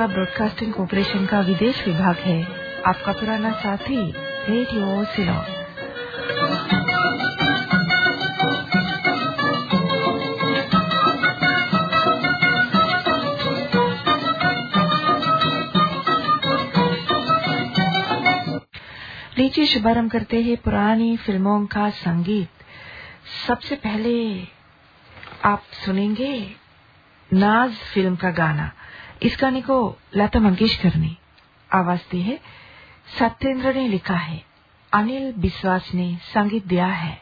Sri Lanka broadcasting corporation का विदेश विभाग है। आपका पुराना साथी रेडियो सिलोन लीजिए शुभारंभ करते हैं पुरानी फ़िल्मों का संगीत। सबसे पहले आप सुनेंगे नाज फ़िल्म का गाना। इस गाने को लता मंगेशकर ने आवाज़ दी है। सत्येंद्र ने लिखा है, अनिल विश्वास ने संगीत दिया है।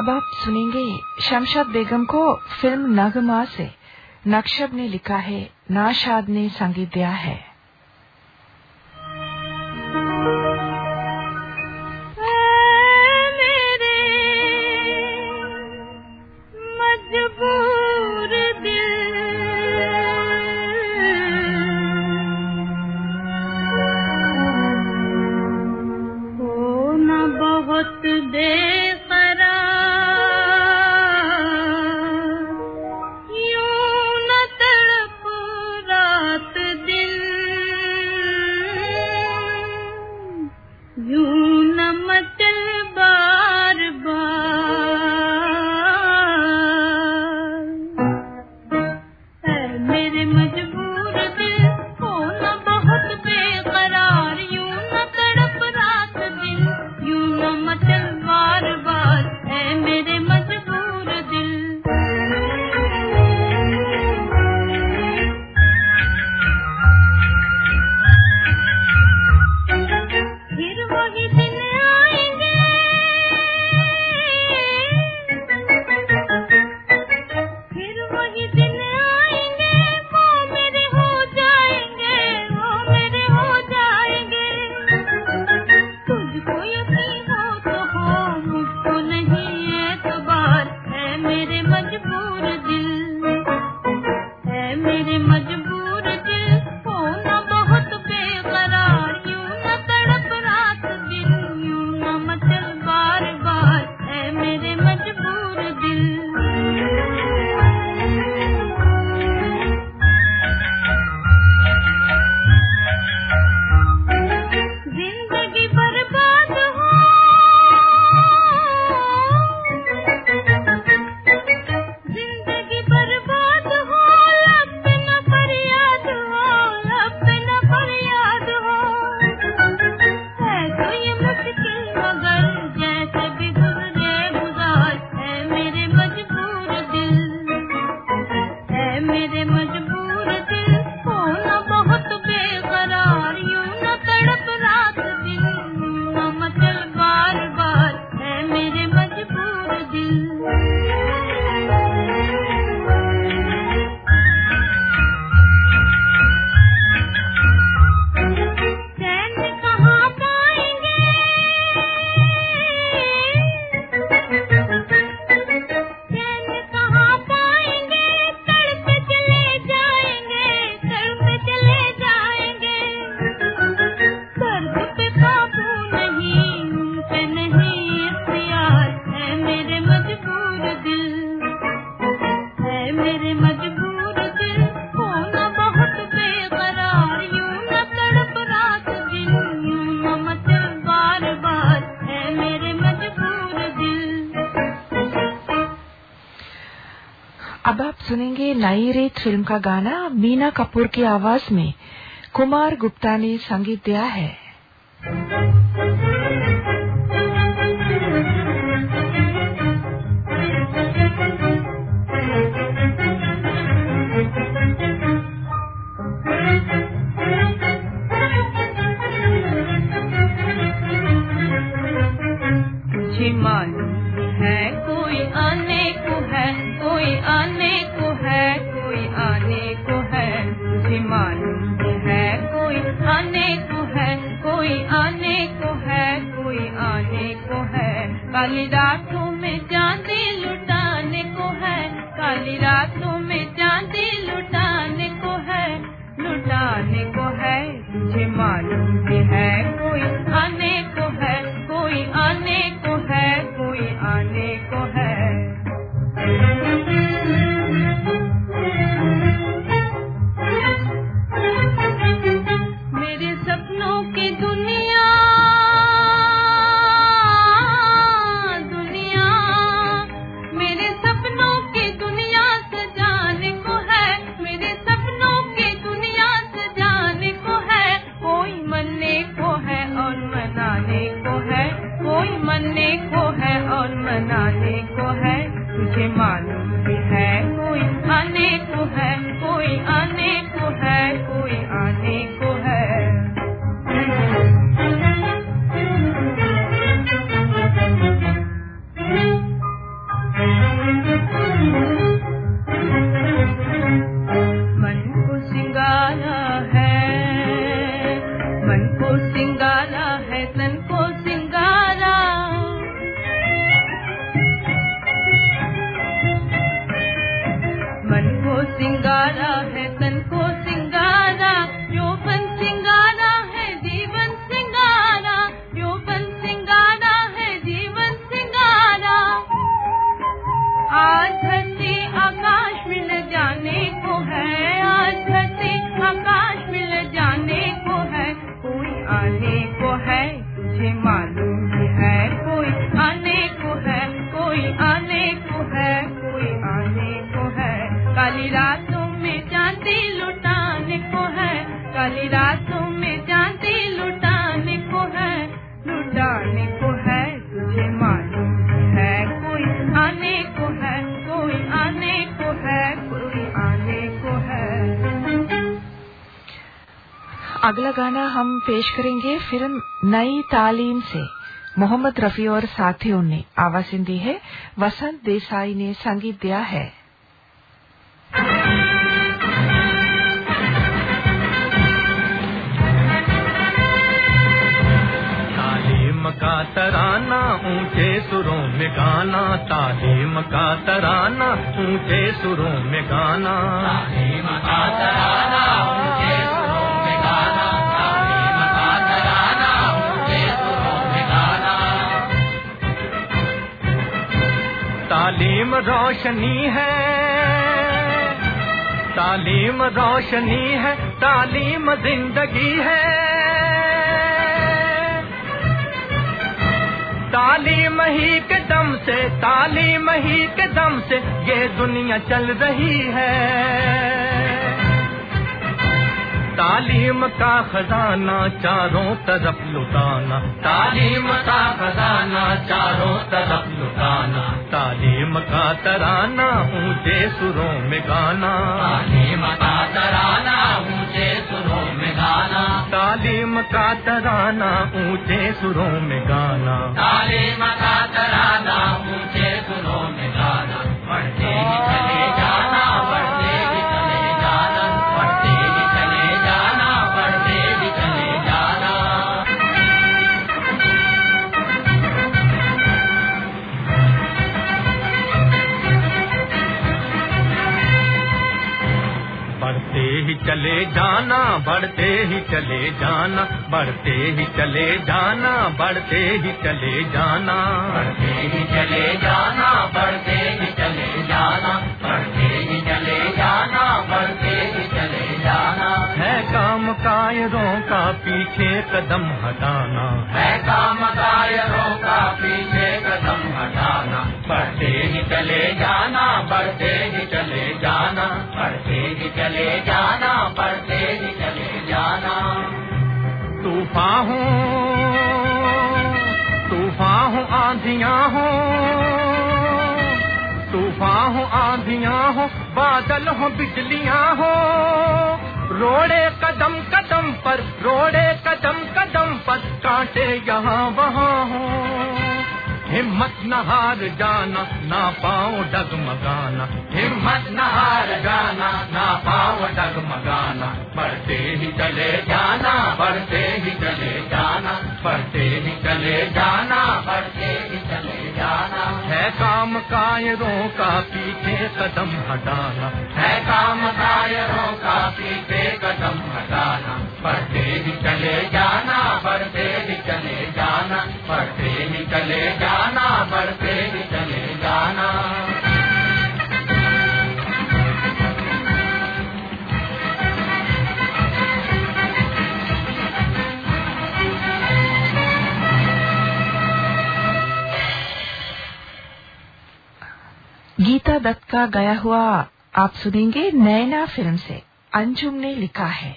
अब आप सुनेंगे शमशाद बेगम को फ़िल्म नगमा से। नक्शब ने लिखा है नाशाद ने संगीत दिया है। दिन फ़िल्म का गाना मीना कपूर की आवाज़ में कुमार गुप्ता ने संगीत दिया है पेश करेंगे फ़िल्म नई तालीम से। मोहम्मद रफी और साथियों ने आवाज़ दी है। वसंत देसाई ने संगीत दिया है। का तराना ऊँचे सुरों में गाना। तालीम का तराना ऊँचे सुरों में गाना। तालीम का तराना तालीम रोशनी है। तालीम रोशनी है, तालीम ज़िंदगी है। तालीम ही के दम से, तालीम ही के दम से ये दुनिया चल रही है। तालीम का खजाना चारों तरफ़ लुटाना। तालीम का खजाना चारों तरफ़ लुटाना। तालीम का तराना ऊँचे सुरों में गाना। तालीम का तराना ऊँचे सुरों में गाना। तालीम का तराना ऊँचे सुरों में गाना। तालीम का तराना ऊँचे सुरों में बढ़ते ही चले जाना बढ़ते ही चले जाना बढ़ते ही चले जाना बढ़ते ही चले जाना बढ़ते ही चले जाना बढ़ते ही चले जाना बढ़ते ही चले जाना है काम कायरों का पीछे कदम हटाना है काम कायरों का पीछे कदम हटाना बढ़ते ही चले जाना बढ़ते ही चले जाना बढ़ते ही चले जाना बढ़ते ही तूफ़ान हो तूफा हो आंधिया हो तूफा हो आंधिया हो बादल हो बिजलिया हो, रोड़े कदम कदम पर, रोड़े कदम कदम पर, कांटे यहाँ वहाँ। हिम्मत न हार जाना, ना पाओ डगमगाना। हिम्मत न हार जाना, ना पाओ डगमगाना। बढ़ते ही चले जाना, बढ़ते ही चले जाना। बढ़ते ही चले जाना, बढ़ते ही चले जाना। है काम कायरों का पीछे कदम हटाना। है काम कायरों का पीछे कदम हटाना। बढ़ते ही चले जाना, बढ़ते ही बढ़ते जाना बढ़ते जाना गीता दत्त का गया हुआ आप सुनेंगे नैना फ़िल्म से। अंजुम ने लिखा है।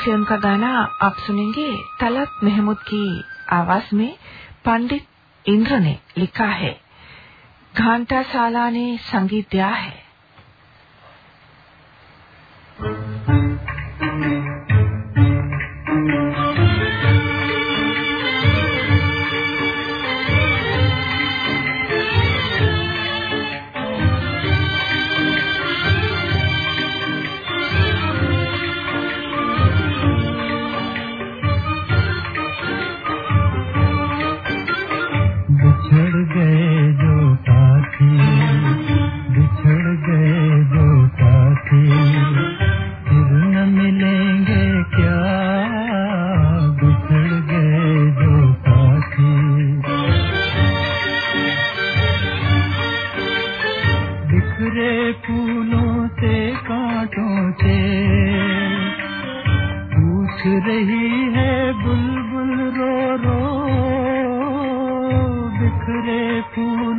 फ़िल्म का गाना आप सुनेंगे तलत महमूद की आवाज़ में पंडित इंद्र ने लिखा है, घंटा साला ने संगीत दिया है। बिखरे क्यों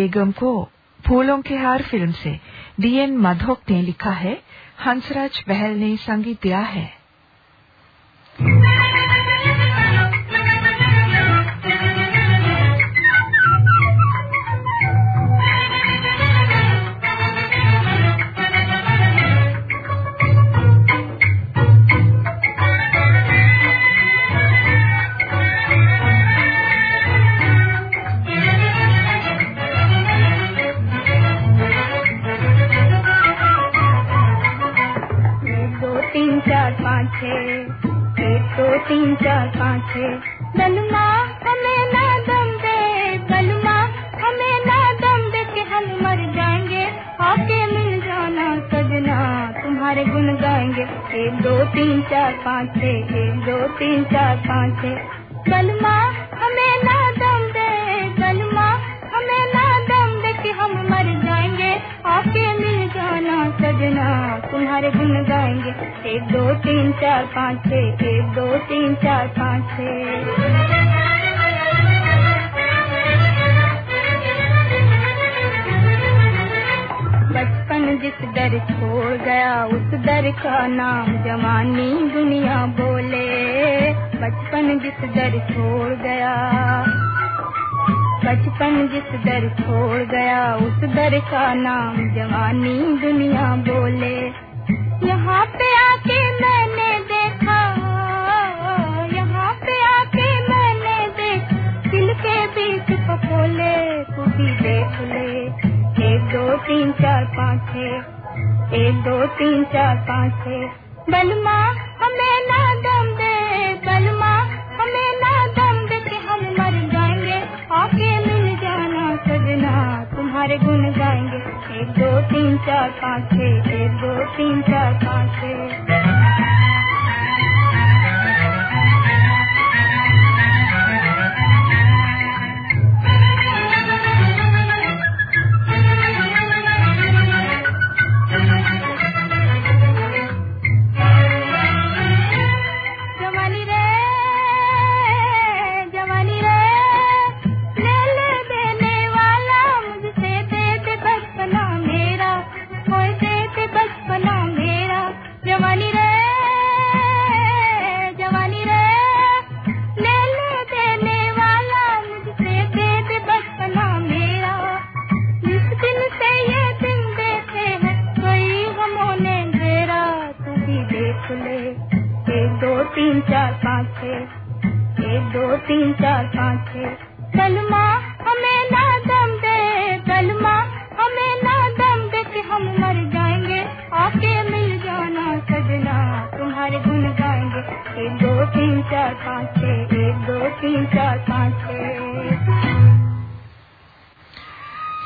बेगम को फूलों के हार फ़िल्म से डीएन माधोक ने लिखा है, हंसराज बहल ने संगीत दिया है। चार पाँच हमें ना दम दे बलमा हमें ना दम दे के हम मर जाएँगे। आके मिल जाना सजना, तुम्हारे गुन गाएँगे एक, दो, तीन, चार, पाँच छः एक, दो, तीन, चार, पाँच छः बचपन जिस दर छोड़ गया, उस दर का नाम जवानी दुनिया बोले। बचपन जिस दर छोड़ गया। बचपन जिस दर छोड़ गया, उस दर का नाम जवानी दुनिया बोले। यहाँ पे आके मैंने देखा, यहाँ पे आके मैंने देखा, दिल के बीच पपोले तू देख ले। एक दो तीन चार पाँच छः एक दो तीन चार पाँच छः बलमा, हमें हमें मिल जाना तुम्हारे गुन गाएँगे। एक, दो, तीन, चार, पाँच छः एक, दो, तीन, चार, पाँच छः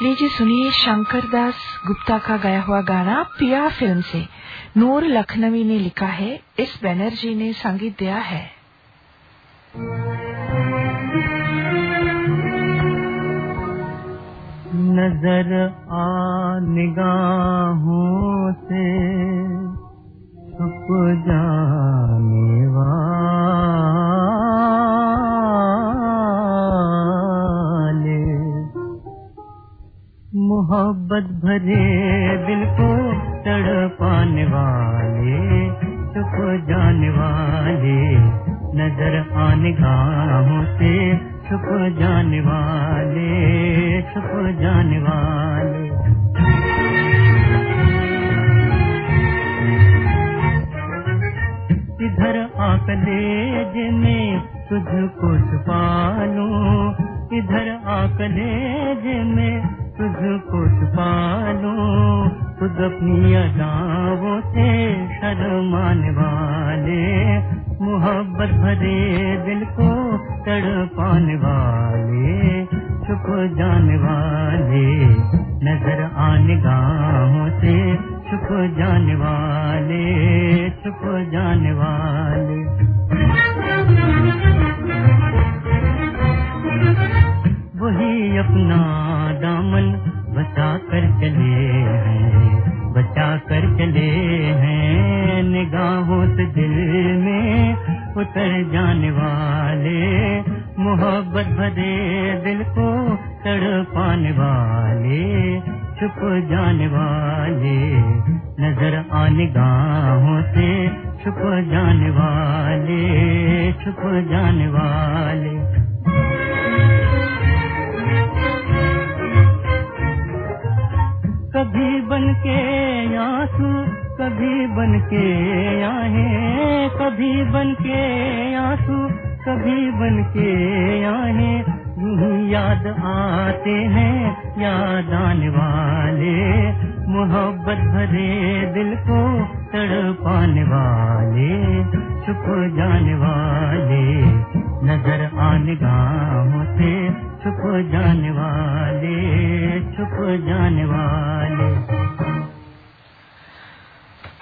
लीजिए सुनिए शंकर दास गुप्ता का गाया हुआ गाना पिया फ़िल्म से। नूर लखनवी ने लिखा है, इस बैनर्जी ने संगीत दिया है। नज़र आ निगाहों से छुप जाने वाले मोहब्बत भरे दिल को तड़पाने वाले छुप जाने वाले नज़र आने गाहों से छुप जाने वाले छुप जाने वाले इधर आकलेज में तुझको छुपा इधर आकलेज में तुझको छुपा खुद अपनी अदाओं से शर्माने वाले मोहब्बत भरे दिल को तड़पाने वाले, छुप जाने वाले नज़र आने गाहों से छुप जाने वाले छुप जाने वाले वही अपना दामन बचा कर चले हैं, बचा कर चले हैं। निगाहों से दिल में उतर जाने वाले मोहब्बत भरे दिल को तड़पाने वाले। छुप जाने वाले नज़र आने गाहों से छुप जाने वाले, छुप जाने वाले। कभी बन के आँसू, कभी बन के आए कभी बन के आँसू, कभी बन के आए याद आते हैं याद आने वाले। मोहब्बत भरे दिल को तड़पाने वाले छुप जाने वाले। नज़र आने गाहों से छुप जाने वाले छुप जाने वाले।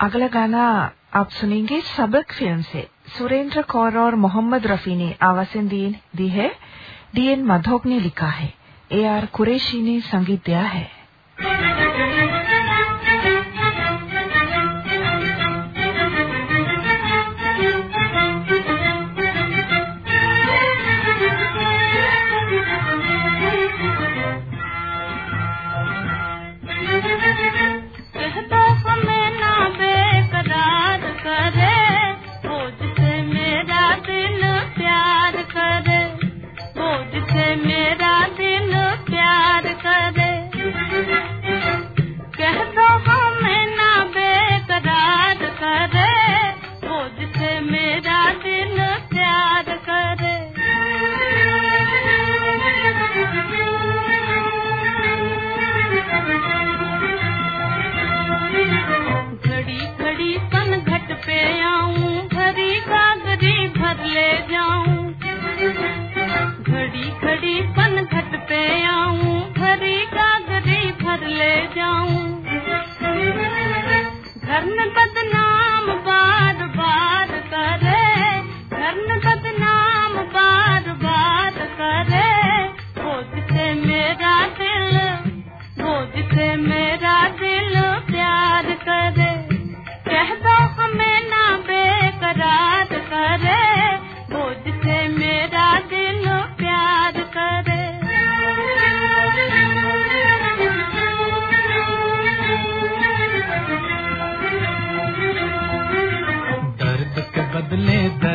अगला गाना आप सुनेंगे सबक फ़िल्म से। सुरेंद्र कौर और मोहम्मद रफी ने आवाज़ें दी, दी है। डीएन माधोक ने लिखा है एआर आर कुरेशी ने संगीत दिया है।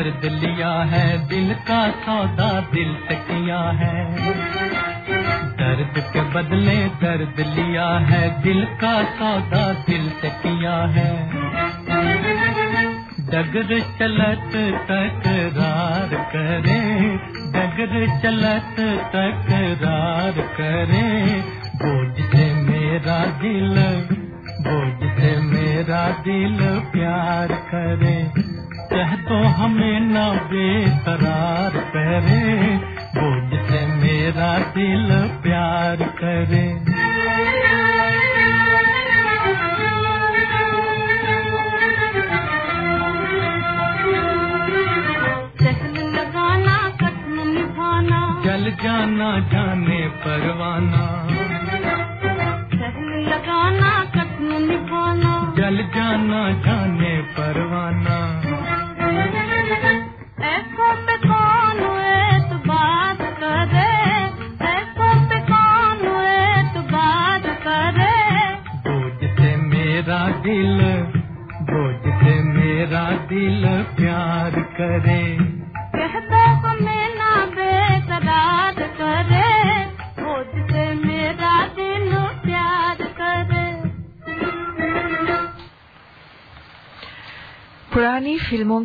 दर्द लिया है, दिल का सौदा दिल से किया है। दर्द के बदले दर्द लिया है, दिल का सौदा दिल से किया है। डगर चलत तकरार करे, डगर चलत तकरार करे। बोझ से मेरा दिल, बोझ से मेरा दिल प्यार करे। कह तो हमें ना बेतरार करे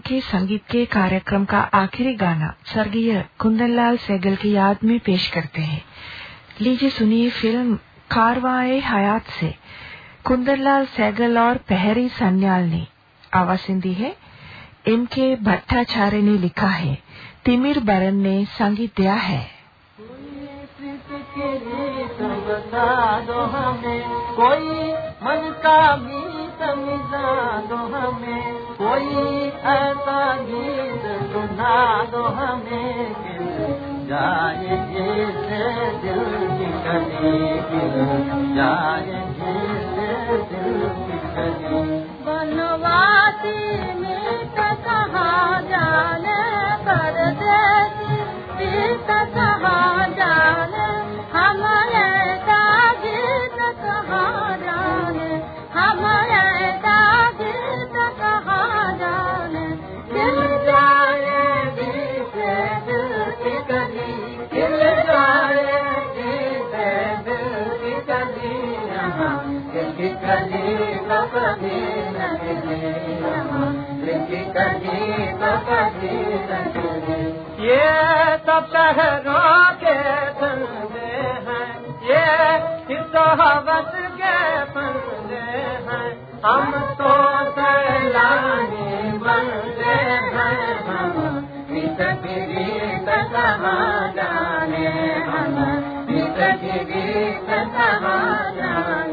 के संगीत के कार्यक्रम का आखिरी गाना स्वर्गीय कुंदनलाल सैगल की याद में पेश करते हैं। लीजिए सुनिए फ़िल्म कारवाए हयात से। कुंदनलाल सैगल और पहरी सन्याल ने आवाज़ दी है। एम के भट्टाचार्य ने लिखा है। तिमिर बरन ने संगीत दिया है। कोई मन का गीत मिला दो हमें। गीत सुना दो हमें जाए जिसे दिल की दिल जाए जिसे दिल कभी न मिले तो कभी ये सब शहरों के फंदे हैं। ये इस हवस के फंदे हैं। हम तो सैलानी बनते हैं। हम इस गीत कहाँ जाने हम इस गीत कहाँ जाने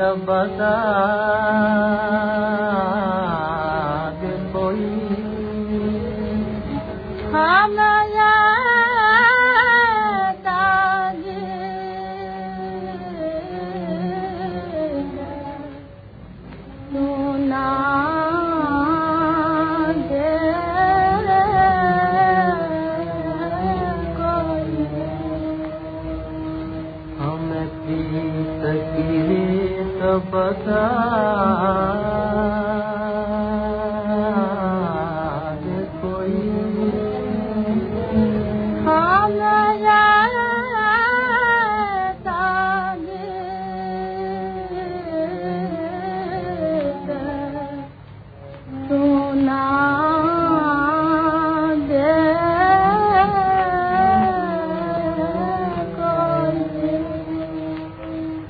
बस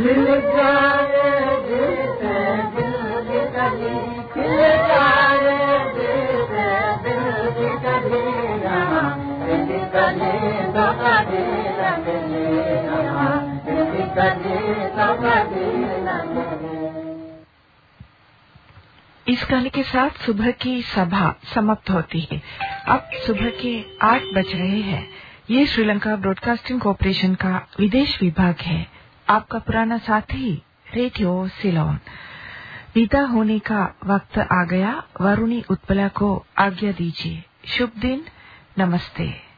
इस गाने के साथ सुबह की सभा समाप्त होती है। अब सुबह के आठ बज रहे हैं। ये श्रीलंका ब्रॉडकास्टिंग कॉरपोरेशन का विदेश विभाग है। आपका पुराना साथी, रेडियो सिलोन। विदा होने का वक्त आ गया। वरुणी उत्पला को आज्ञा दीजिए। शुभ दिन। नमस्ते।